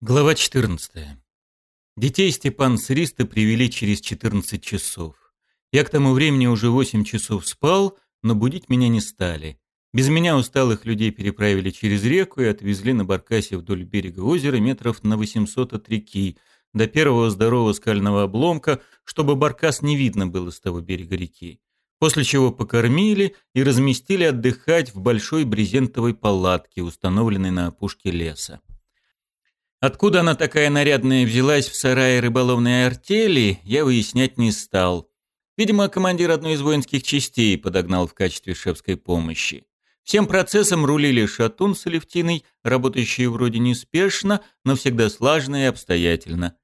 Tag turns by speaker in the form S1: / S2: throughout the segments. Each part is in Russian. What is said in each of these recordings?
S1: Глава 14. Детей Степан с Риста привели через 14 часов. Я к тому времени уже 8 часов спал, но будить меня не стали. Без меня усталых людей переправили через реку и отвезли на баркасе вдоль берега озера метров на 800 от реки, до первого здорового скального обломка, чтобы баркас не видно было с того берега реки. После чего покормили и разместили отдыхать в большой брезентовой палатке, установленной на опушке леса. Откуда она такая нарядная взялась в сарае рыболовной артели, я выяснять не стал. Видимо, командир одной из воинских частей подогнал в качестве шефской помощи. Всем процессом рулили Шатун с Алевтиной, работающие вроде неспешно, но всегда слаженно и обстоятельно.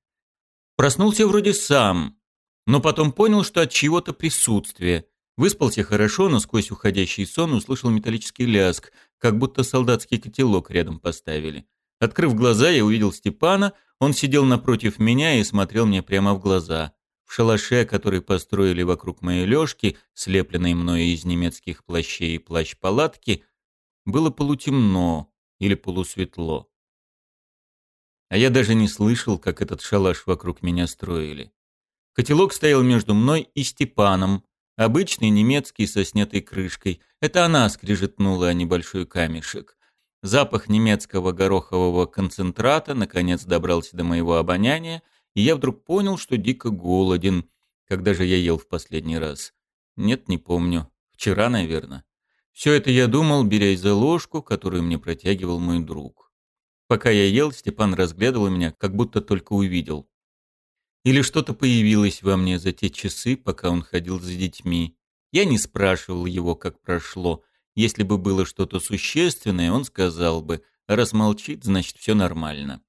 S1: Проснулся вроде сам, но потом понял, что от чего-то присутствие. Выспался хорошо, но сквозь уходящий сон услышал металлический ляск, как будто солдатский котелок рядом поставили. Открыв глаза, я увидел Степана. Он сидел напротив меня и смотрел мне прямо в глаза. В шалаше, который построили вокруг моей лёжки, слепленной мной из немецких плащей и плащ-палатки, было полутемно или полусветло. А я даже не слышал, как этот шалаш вокруг меня строили. Котелок стоял между мной и Степаном, обычный немецкий со снятой крышкой. Это она скрижетнула о небольшой камешек. Запах немецкого горохового концентрата наконец добрался до моего обоняния, и я вдруг понял, что дико голоден. Когда же я ел в последний раз? Нет, не помню. Вчера, наверное. Все это я думал, берясь за ложку, которую мне протягивал мой друг. Пока я ел, Степан разглядывал меня, как будто только увидел. Или что-то появилось во мне за те часы, пока он ходил за детьми. Я не спрашивал его, как прошло, если бы было что-то существенное, он сказал бы, а раз молчит, значит все нормально.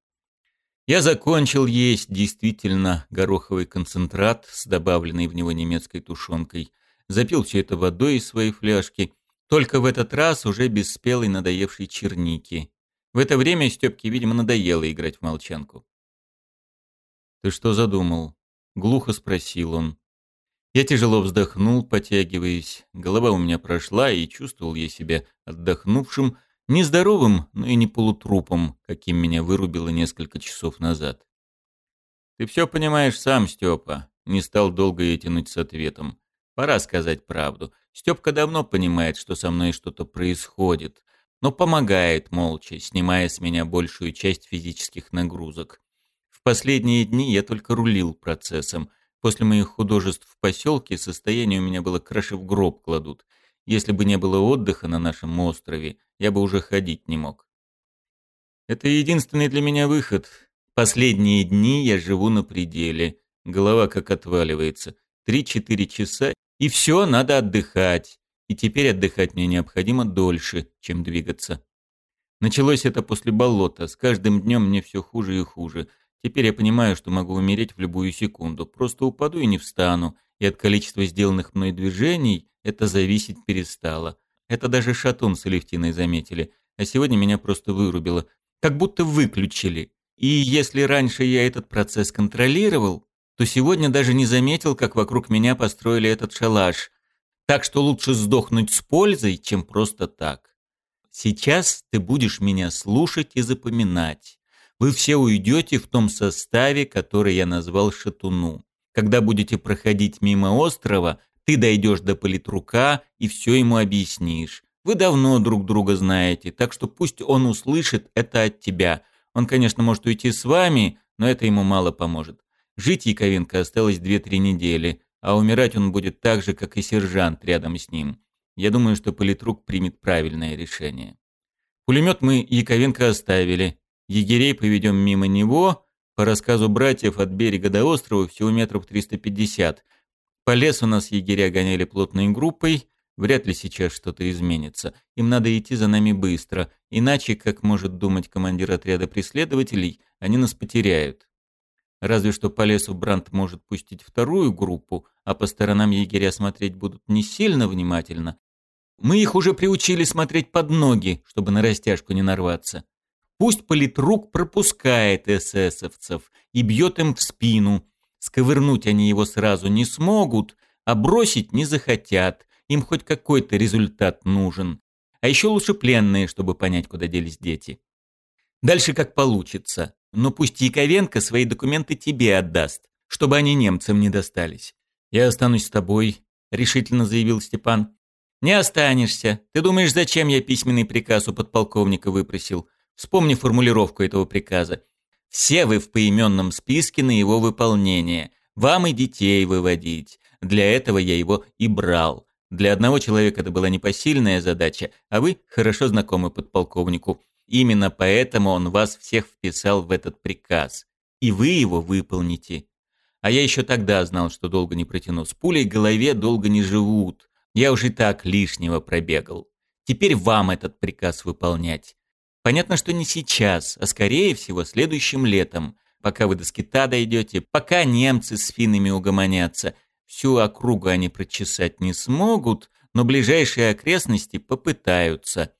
S1: Я закончил есть действительно гороховый концентрат с добавленной в него немецкой тушенкой. Запил все это водой из своей фляжки, только в этот раз уже без спелой надоевшей черники. В это время Степке, видимо, надоело играть в молчанку. «Ты что задумал?» — глухо спросил он. Я тяжело вздохнул, потягиваясь. Голова у меня прошла, и чувствовал я себя отдохнувшим, нездоровым, но и не полутрупом, каким меня вырубило несколько часов назад. «Ты все понимаешь сам, Степа», — не стал долго я тянуть с ответом. «Пора сказать правду. Степка давно понимает, что со мной что-то происходит, но помогает молча, снимая с меня большую часть физических нагрузок. В последние дни я только рулил процессом — После моих художеств в поселке состояние у меня было краши в гроб кладут. Если бы не было отдыха на нашем острове, я бы уже ходить не мог. Это единственный для меня выход. Последние дни я живу на пределе. Голова как отваливается. Три-четыре часа, и все, надо отдыхать. И теперь отдыхать мне необходимо дольше, чем двигаться. Началось это после болота. С каждым днем мне все хуже и хуже. Теперь я понимаю, что могу умереть в любую секунду. Просто упаду и не встану. И от количества сделанных мной движений это зависеть перестало. Это даже шатун с Алевтиной заметили. А сегодня меня просто вырубило. Как будто выключили. И если раньше я этот процесс контролировал, то сегодня даже не заметил, как вокруг меня построили этот шалаш. Так что лучше сдохнуть с пользой, чем просто так. Сейчас ты будешь меня слушать и запоминать вы все уйдете в том составе, который я назвал шатуну. Когда будете проходить мимо острова, ты дойдешь до политрука и все ему объяснишь. Вы давно друг друга знаете, так что пусть он услышит это от тебя. Он, конечно, может уйти с вами, но это ему мало поможет. Жить Яковенко осталось 2-3 недели, а умирать он будет так же, как и сержант рядом с ним. Я думаю, что политрук примет правильное решение. Пулемет мы Яковенко оставили, Егерей поведем мимо него, по рассказу братьев от берега до острова всего метров 350. По лесу нас егеря гоняли плотной группой, вряд ли сейчас что-то изменится. Им надо идти за нами быстро, иначе, как может думать командир отряда преследователей, они нас потеряют. Разве что по лесу Бранд может пустить вторую группу, а по сторонам егеря смотреть будут не сильно внимательно. Мы их уже приучили смотреть под ноги, чтобы на растяжку не нарваться. Пусть политрук пропускает эсэсовцев и бьет им в спину. Сковырнуть они его сразу не смогут, а бросить не захотят. Им хоть какой-то результат нужен. А еще лучше пленные, чтобы понять, куда делись дети. Дальше как получится. Но пусть Яковенко свои документы тебе отдаст, чтобы они немцам не достались. «Я останусь с тобой», — решительно заявил Степан. «Не останешься. Ты думаешь, зачем я письменный приказ у подполковника выпросил? Вспомни формулировку этого приказа. Все вы в поименном списке на его выполнение. Вам и детей выводить. Для этого я его и брал. Для одного человека это была непосильная задача, а вы хорошо знакомы подполковнику. Именно поэтому он вас всех вписал в этот приказ. И вы его выполните. А я еще тогда знал, что долго не протяну. С пулей в голове долго не живут. Я уже так лишнего пробегал. Теперь вам этот приказ выполнять. Понятно, что не сейчас, а скорее всего следующим летом, пока вы до скита дойдете, пока немцы с финами угомонятся. Всю округу они прочесать не смогут, но ближайшие окрестности попытаются.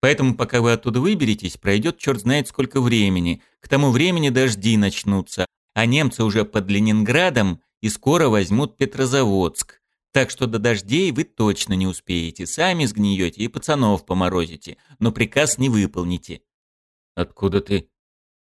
S1: Поэтому, пока вы оттуда выберетесь, пройдет черт знает сколько времени. К тому времени дожди начнутся, а немцы уже под Ленинградом и скоро возьмут Петрозаводск. Так что до дождей вы точно не успеете. Сами сгниете и пацанов поморозите, но приказ не выполните. Откуда ты?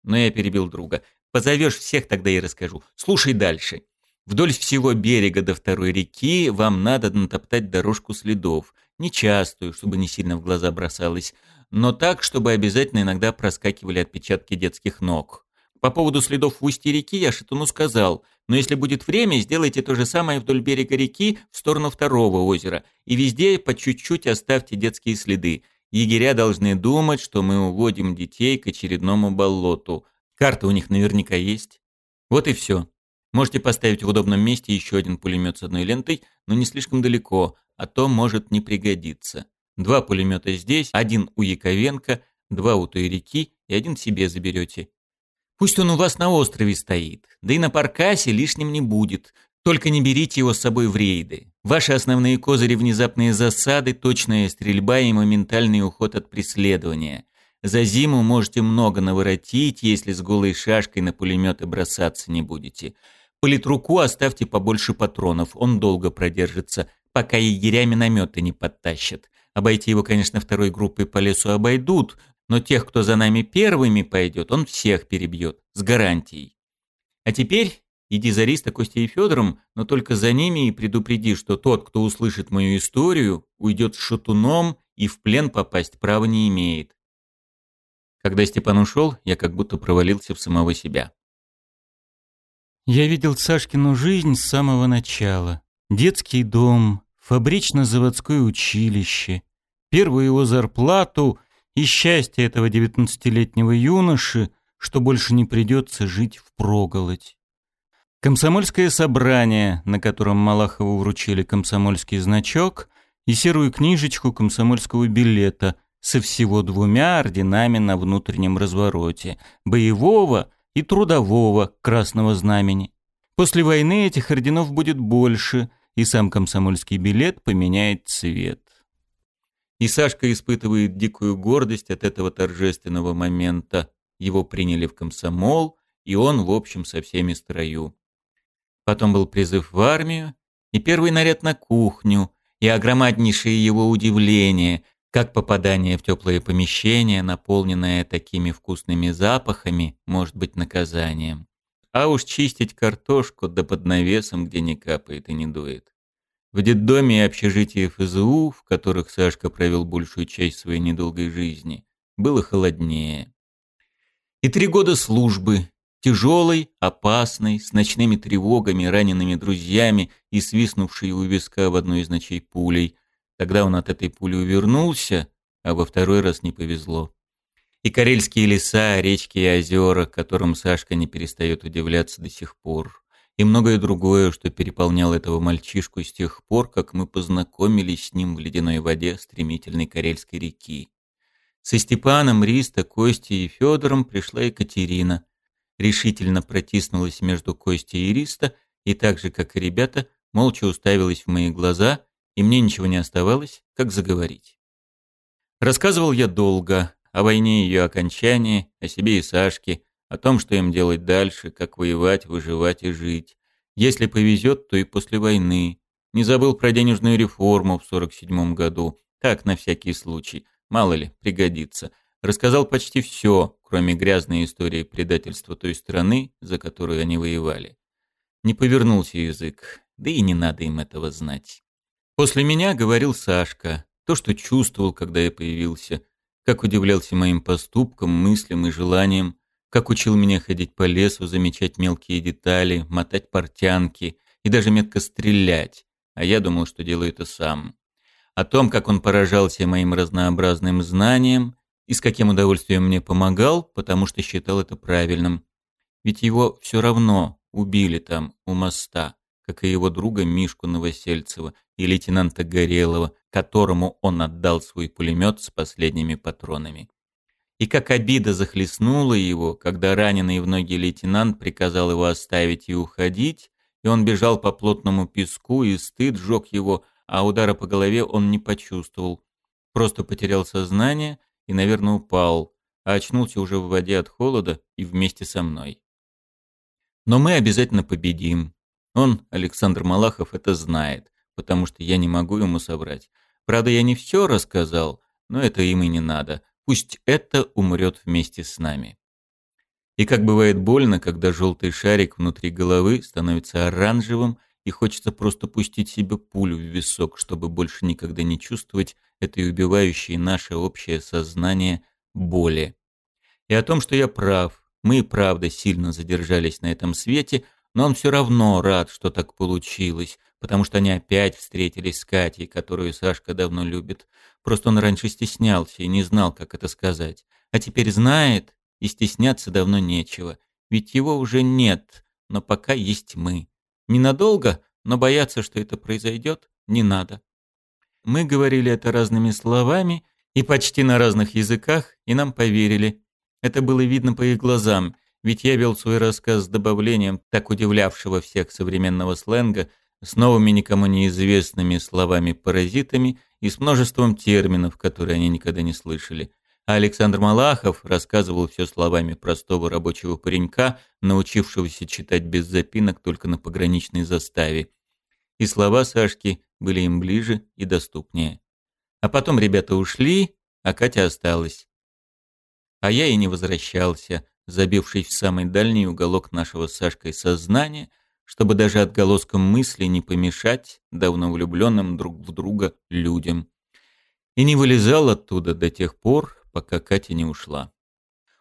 S1: Но я перебил друга. Позовешь всех, тогда и расскажу. Слушай дальше. Вдоль всего берега до второй реки вам надо натоптать дорожку следов. Нечастую, чтобы не сильно в глаза бросалось, но так, чтобы обязательно иногда проскакивали отпечатки детских ног. По поводу следов в устье реки я Шатуну сказал, но если будет время, сделайте то же самое вдоль берега реки в сторону второго озера, и везде по чуть-чуть оставьте детские следы. Егеря должны думать, что мы уводим детей к очередному болоту. Карта у них наверняка есть. Вот и все. Можете поставить в удобном месте еще один пулемет с одной лентой, но не слишком далеко, а то может не пригодиться. Два пулемета здесь, один у Яковенко, два у той реки и один себе заберете. Пусть он у вас на острове стоит, да и на паркасе лишним не будет. Только не берите его с собой в рейды. Ваши основные козыри – внезапные засады, точная стрельба и моментальный уход от преследования. За зиму можете много наворотить, если с голой шашкой на пулеметы бросаться не будете. Политруку оставьте побольше патронов, он долго продержится, пока егеря минометы не подтащат. Обойти его, конечно, второй группой по лесу обойдут, но тех, кто за нами первыми пойдет, он всех перебьет, с гарантией. А теперь иди за Риста, Костей и Федором, но только за ними и предупреди, что тот, кто услышит мою историю, уйдет с шатуном и в плен попасть права не имеет. Когда Степан ушел, я как будто провалился в самого себя. Я видел Сашкину жизнь с самого начала. Детский дом, фабрично-заводское училище, первую его зарплату — и счастье этого девятнадцатилетнего юноши, что больше не придется жить в проголодь. Комсомольское собрание, на котором Малахову вручили комсомольский значок и серую книжечку комсомольского билета со всего двумя орденами на внутреннем развороте – боевого и трудового красного знамени. После войны этих орденов будет больше, и сам комсомольский билет поменяет цвет. И Сашка испытывает дикую гордость от этого торжественного момента. Его приняли в комсомол, и он, в общем, со всеми строю. Потом был призыв в армию, и первый наряд на кухню, и огромнейшее его удивление, как попадание в теплое помещение, наполненное такими вкусными запахами, может быть наказанием. А уж чистить картошку да под навесом, где не капает и не дует. В детдоме и общежитии ФЗУ, в которых Сашка провел большую часть своей недолгой жизни, было холоднее. И три года службы, тяжелой, опасной, с ночными тревогами, ранеными друзьями и свистнувшей у виска в одной из ночей пулей. Тогда он от этой пули увернулся, а во второй раз не повезло. И карельские леса, речки и озера, которым Сашка не перестает удивляться до сих пор и многое другое, что переполняло этого мальчишку с тех пор, как мы познакомились с ним в ледяной воде стремительной Карельской реки. Со Степаном, Риста, Костей и Федором пришла Екатерина. Решительно протиснулась между Костей и Риста, и так же, как и ребята, молча уставилась в мои глаза, и мне ничего не оставалось, как заговорить. Рассказывал я долго, о войне и ее окончании, о себе и Сашке, о том, что им делать дальше, как воевать, выживать и жить. Если повезет, то и после войны. Не забыл про денежную реформу в 47 году. Так, на всякий случай. Мало ли, пригодится. Рассказал почти все, кроме грязной истории предательства той страны, за которую они воевали. Не повернулся язык, да и не надо им этого знать. После меня говорил Сашка. То, что чувствовал, когда я появился. Как удивлялся моим поступкам, мыслям и желаниям как учил меня ходить по лесу, замечать мелкие детали, мотать портянки и даже метко стрелять, а я думал, что делаю это сам. О том, как он поражался моим разнообразным знанием и с каким удовольствием мне помогал, потому что считал это правильным. Ведь его все равно убили там, у моста, как и его друга Мишку Новосельцева и лейтенанта Горелого, которому он отдал свой пулемет с последними патронами. И как обида захлестнула его, когда раненый в ноги лейтенант приказал его оставить и уходить, и он бежал по плотному песку, и стыд жег его, а удара по голове он не почувствовал. Просто потерял сознание и, наверное, упал, а очнулся уже в воде от холода и вместе со мной. Но мы обязательно победим. Он, Александр Малахов, это знает, потому что я не могу ему соврать. Правда, я не все рассказал, но это им и не надо. Пусть это умрет вместе с нами. И как бывает больно, когда желтый шарик внутри головы становится оранжевым, и хочется просто пустить себе пулю в висок, чтобы больше никогда не чувствовать этой убивающей наше общее сознание боли. И о том, что я прав, мы и правда сильно задержались на этом свете, но он все равно рад, что так получилось, потому что они опять встретились с Катей, которую Сашка давно любит. Просто он раньше стеснялся и не знал, как это сказать. А теперь знает, и стесняться давно нечего. Ведь его уже нет, но пока есть мы. Ненадолго, но бояться, что это произойдет, не надо. Мы говорили это разными словами и почти на разных языках, и нам поверили. Это было видно по их глазам, ведь я вел свой рассказ с добавлением так удивлявшего всех современного сленга – с новыми никому неизвестными словами-паразитами и с множеством терминов, которые они никогда не слышали. А Александр Малахов рассказывал все словами простого рабочего паренька, научившегося читать без запинок только на пограничной заставе. И слова Сашки были им ближе и доступнее. А потом ребята ушли, а Катя осталась. А я и не возвращался, забившись в самый дальний уголок нашего с Сашкой сознания – чтобы даже отголоском мысли не помешать давно влюбленным друг в друга людям. И не вылезал оттуда до тех пор, пока Катя не ушла.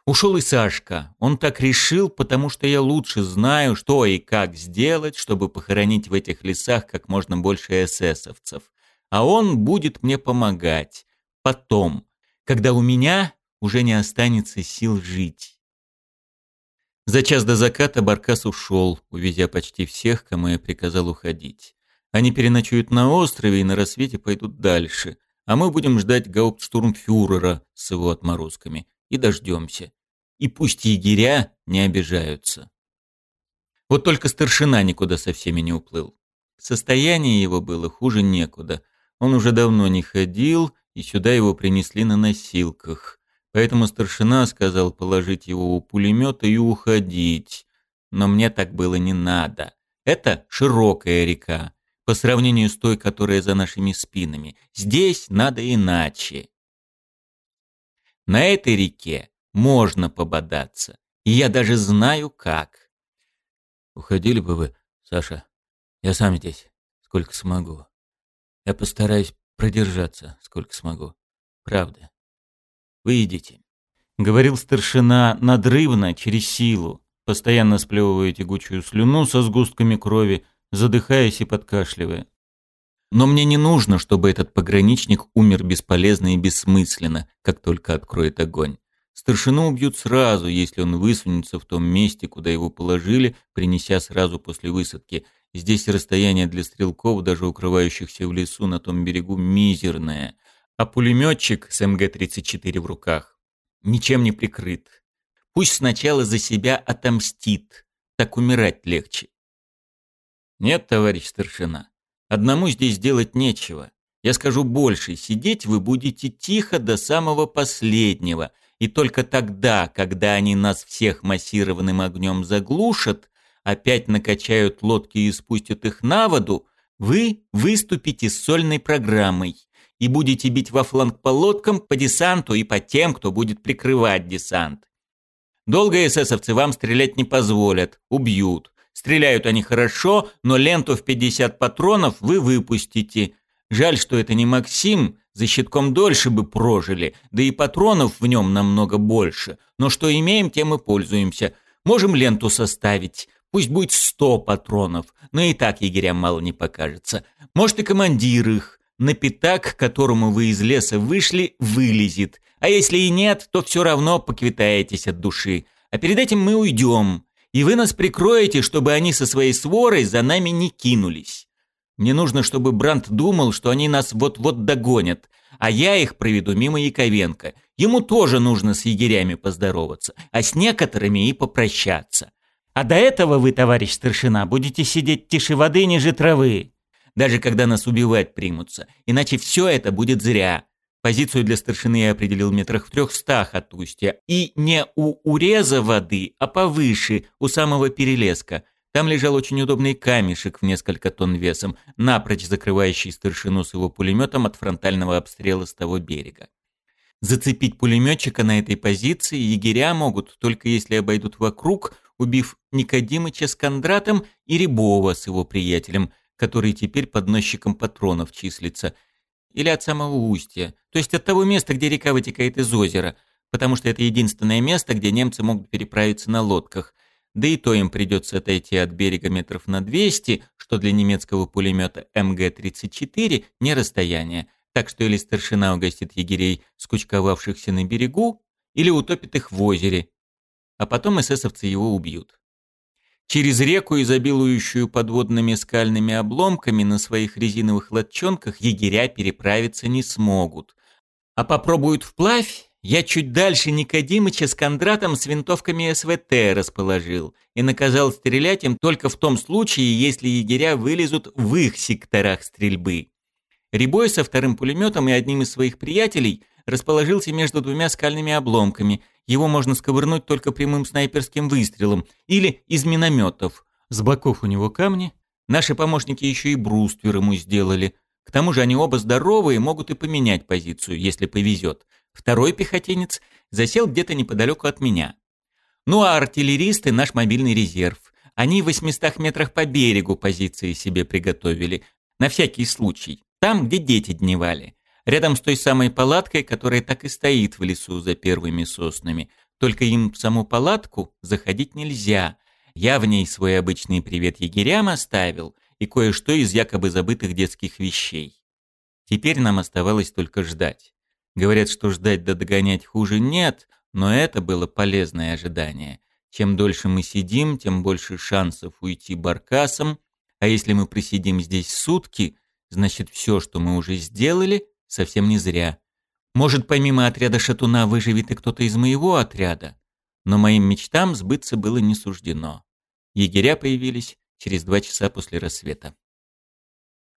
S1: Ушел и Сашка. Он так решил, потому что я лучше знаю, что и как сделать, чтобы похоронить в этих лесах как можно больше эсэсовцев. А он будет мне помогать. Потом, когда у меня уже не останется сил жить. За час до заката Баркас ушел, увезя почти всех, кому я приказал уходить. Они переночуют на острове и на рассвете пойдут дальше, а мы будем ждать гауптштурмфюрера с его отморозками. И дождемся. И пусть егеря не обижаются. Вот только старшина никуда со всеми не уплыл. Состояние его было хуже некуда. Он уже давно не ходил, и сюда его принесли на носилках. Поэтому старшина сказал положить его у пулемета и уходить. Но мне так было не надо. Это широкая река, по сравнению с той, которая за нашими спинами. Здесь надо иначе. На этой реке можно пободаться. И я даже знаю, как. Уходили бы вы, Саша. Я сам здесь, сколько смогу. Я постараюсь продержаться, сколько смогу. Правда. Выйдите. Говорил старшина надрывно, через силу, постоянно сплевывая тягучую слюну со сгустками крови, задыхаясь и подкашливая. Но мне не нужно, чтобы этот пограничник умер бесполезно и бессмысленно, как только откроет огонь. Старшину убьют сразу, если он высунется в том месте, куда его положили, принеся сразу после высадки. Здесь расстояние для стрелков, даже укрывающихся в лесу на том берегу, мизерное а пулеметчик с МГ-34 в руках ничем не прикрыт. Пусть сначала за себя отомстит, так умирать легче. Нет, товарищ старшина, одному здесь делать нечего. Я скажу больше, сидеть вы будете тихо до самого последнего, и только тогда, когда они нас всех массированным огнем заглушат, опять накачают лодки и спустят их на воду, вы выступите с сольной программой и будете бить во фланг по лодкам, по десанту и по тем, кто будет прикрывать десант. Долго эсэсовцы вам стрелять не позволят, убьют. Стреляют они хорошо, но ленту в 50 патронов вы выпустите. Жаль, что это не Максим, за щитком дольше бы прожили, да и патронов в нем намного больше. Но что имеем, тем и пользуемся. Можем ленту составить. Пусть будет сто патронов, но и так егерям мало не покажется. Может, и командир их на пятак, к которому вы из леса вышли, вылезет. А если и нет, то все равно поквитаетесь от души. А перед этим мы уйдем, и вы нас прикроете, чтобы они со своей сворой за нами не кинулись. Мне нужно, чтобы Бранд думал, что они нас вот-вот догонят, а я их проведу мимо Яковенко. Ему тоже нужно с егерями поздороваться, а с некоторыми и попрощаться. А до этого вы, товарищ старшина, будете сидеть тише воды ниже травы, даже когда нас убивать примутся. Иначе все это будет зря. Позицию для старшины я определил метрах в трехстах от устья. И не у уреза воды, а повыше, у самого перелеска. Там лежал очень удобный камешек в несколько тонн весом, напрочь закрывающий старшину с его пулеметом от фронтального обстрела с того берега. Зацепить пулеметчика на этой позиции егеря могут, только если обойдут вокруг, убив Никодимыча с Кондратом и Рябова с его приятелем – который теперь подносчиком патронов числится, или от самого устья, то есть от того места, где река вытекает из озера, потому что это единственное место, где немцы могут переправиться на лодках. Да и то им придется отойти от берега метров на 200, что для немецкого пулемета МГ-34 не расстояние, так что или старшина угостит егерей, скучковавшихся на берегу, или утопит их в озере, а потом эсэсовцы его убьют. Через реку, изобилующую подводными скальными обломками, на своих резиновых лодчонках егеря переправиться не смогут. А попробуют вплавь, я чуть дальше Никодимыча с Кондратом с винтовками СВТ расположил и наказал стрелять им только в том случае, если егеря вылезут в их секторах стрельбы. Рябой со вторым пулеметом и одним из своих приятелей расположился между двумя скальными обломками – его можно сковырнуть только прямым снайперским выстрелом или из минометов. С боков у него камни. Наши помощники еще и бруствер ему сделали. К тому же они оба здоровые, могут и поменять позицию, если повезет. Второй пехотинец засел где-то неподалеку от меня. Ну а артиллеристы — наш мобильный резерв. Они в 800 метрах по берегу позиции себе приготовили. На всякий случай. Там, где дети дневали рядом с той самой палаткой, которая так и стоит в лесу за первыми соснами. Только им в саму палатку заходить нельзя. Я в ней свой обычный привет егерям оставил и кое-что из якобы забытых детских вещей. Теперь нам оставалось только ждать. Говорят, что ждать да догонять хуже нет, но это было полезное ожидание. Чем дольше мы сидим, тем больше шансов уйти баркасом, а если мы присидим здесь сутки, значит все, что мы уже сделали, Совсем не зря. Может, помимо отряда шатуна выживет и кто-то из моего отряда. Но моим мечтам сбыться было не суждено. Егеря появились через два часа после рассвета.